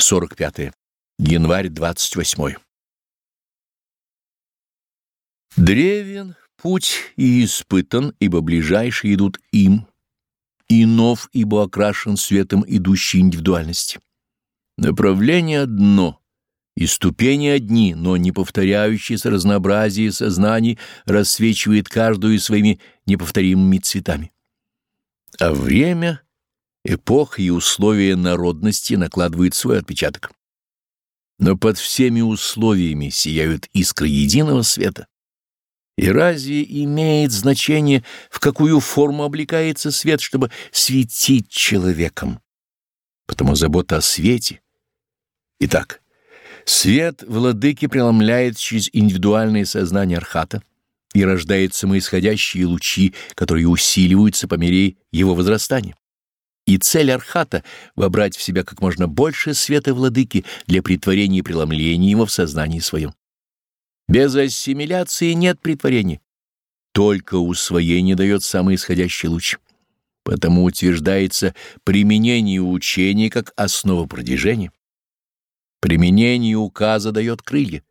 45. -е. Январь 28. Древен путь и испытан, ибо ближайшие идут им, и нов, ибо окрашен светом идущей индивидуальности. Направление одно, и ступени одни, но не повторяющиеся разнообразие сознаний рассвечивает каждую своими неповторимыми цветами. А время, эпоха и условия народности накладывают свой отпечаток. Но под всеми условиями сияют искры единого света. И разве имеет значение, в какую форму облекается свет, чтобы светить человеком? Потому забота о свете. Итак, свет владыки преломляет через индивидуальное сознание Архата и рождает самоисходящие лучи, которые усиливаются по мере его возрастания. И цель Архата — вобрать в себя как можно больше света владыки для притворения и преломления его в сознании своем. Без ассимиляции нет притворения. Только усвоение дает самый исходящий луч. Потому утверждается применение учения как основа продвижения. Применение указа дает крылья.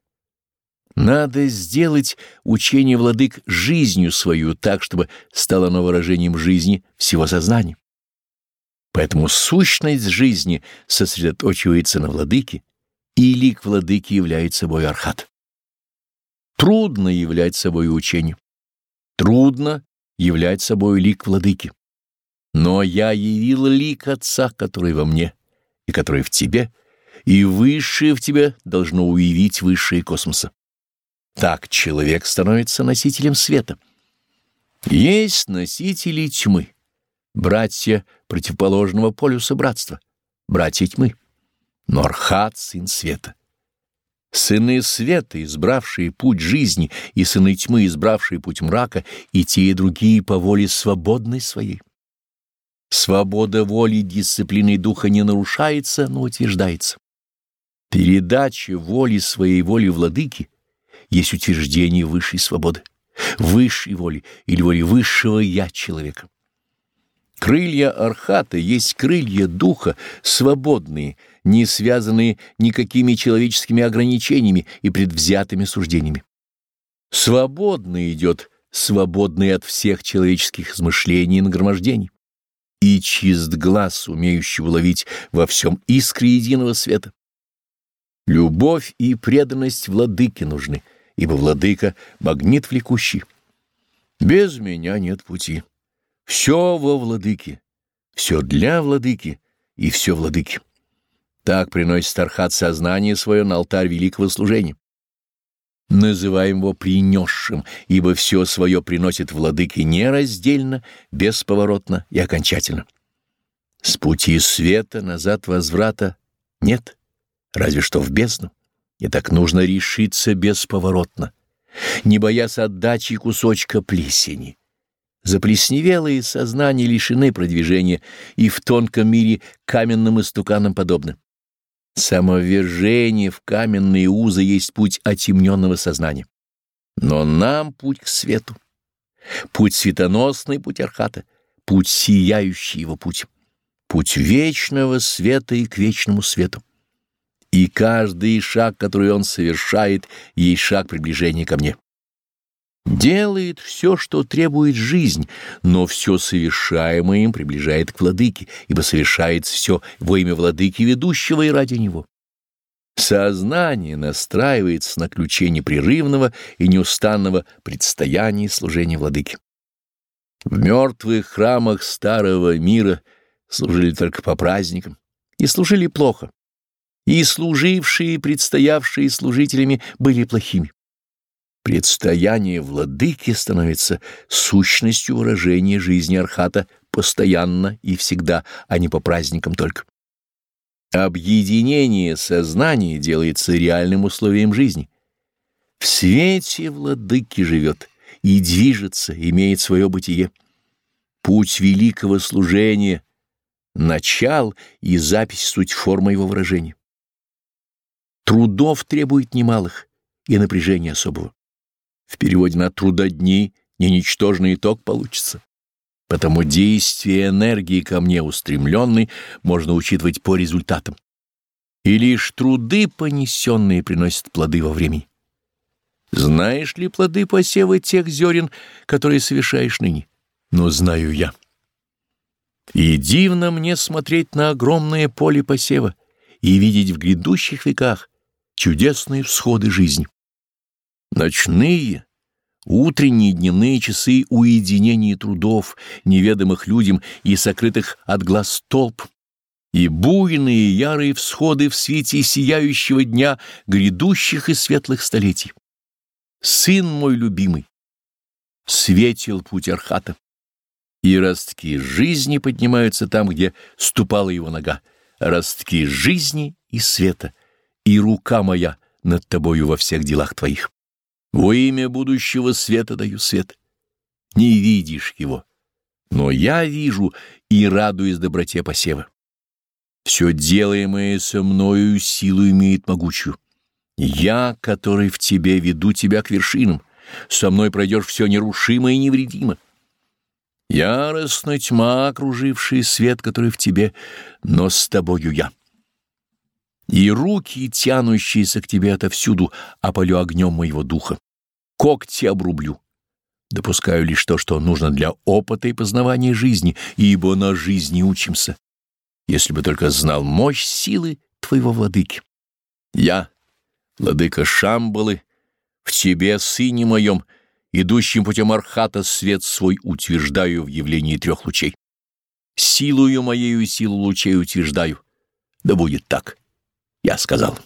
Надо сделать учение владык жизнью свою так, чтобы стало оно выражением жизни всего сознания. Поэтому сущность жизни сосредоточивается на владыке, и лик владыки является собой архат. Трудно являть собой учение. Трудно являть собой лик владыки. Но я явил лик Отца, который во мне и который в тебе, и высшее в тебе должно уявить высшее космоса. Так человек становится носителем света. Есть носители тьмы, братья противоположного полюса братства, братья тьмы, но Архат — сын света. Сыны света, избравшие путь жизни, и сыны тьмы, избравшие путь мрака, и те, и другие по воле свободной своей. Свобода воли дисциплины духа не нарушается, но утверждается. Передача воли своей воли владыки есть утверждение высшей свободы, высшей воли или воли высшего «я» человека. Крылья Архата есть крылья духа, свободные, не связанные никакими человеческими ограничениями и предвзятыми суждениями. Свободно идет, свободный от всех человеческих измышлений и нагромождений. И чист глаз, умеющий уловить во всем искре единого света. Любовь и преданность владыке нужны, ибо владыка — магнит влекущий. Без меня нет пути. Все во владыке, все для владыки и все владыки. Так приносит Архат сознание свое на алтарь великого служения. Называем его принесшим, ибо все свое приносит владыке нераздельно, бесповоротно и окончательно. С пути света назад возврата нет, разве что в бездну. И так нужно решиться бесповоротно, не боясь отдачи кусочка плесени. Заплесневелые сознания лишены продвижения и в тонком мире каменным истуканам подобны. Самовержение в каменные узы есть путь отемненного сознания. Но нам путь к свету. Путь светоносный, путь Архата, путь сияющий его путь. Путь вечного света и к вечному свету. И каждый шаг, который он совершает, есть шаг приближения ко мне. Делает все, что требует жизнь, но все совершаемое им приближает к владыке, ибо совершает все во имя владыки ведущего и ради него. Сознание настраивается на ключе непрерывного и неустанного предстояния и служения владыки. В мертвых храмах старого мира служили только по праздникам, и служили плохо, и служившие и предстоявшие служителями были плохими. Предстояние владыки становится сущностью выражения жизни Архата постоянно и всегда, а не по праздникам только. Объединение сознания делается реальным условием жизни. В свете владыки живет и движется, имеет свое бытие. Путь великого служения — начал и запись суть формы его выражения. Трудов требует немалых и напряжения особого. В переводе на трудодни не ничтожный итог получится. Потому действие энергии ко мне устремленной можно учитывать по результатам. и лишь труды, понесенные, приносят плоды во времени. Знаешь ли плоды посева тех зерен, которые совершаешь ныне? Но знаю я. И дивно мне смотреть на огромное поле посева и видеть в грядущих веках чудесные всходы жизни. Ночные, утренние дневные часы уединения трудов, неведомых людям и сокрытых от глаз толп, и буйные ярые всходы в свете сияющего дня грядущих и светлых столетий. Сын мой любимый, светил путь Архата, и ростки жизни поднимаются там, где ступала его нога, ростки жизни и света, и рука моя над тобою во всех делах твоих. Во имя будущего света даю свет. Не видишь его, но я вижу и радуюсь доброте посева. Все делаемое со мною силу имеет могучую. Я, который в тебе веду тебя к вершинам, со мной пройдешь все нерушимо и невредимо. Яростная тьма, окружившая свет, который в тебе, но с тобою я. И руки, тянущиеся к тебе отовсюду, опалю огнем моего духа. Когти обрублю. Допускаю лишь то, что нужно для опыта и познавания жизни, ибо на жизни учимся. Если бы только знал мощь силы твоего владыки. Я, владыка Шамбалы, в тебе, сыне моем, — идущим путем Архата свет свой утверждаю в явлении трех лучей. Силою моею силу лучей утверждаю. Да будет так, я сказал.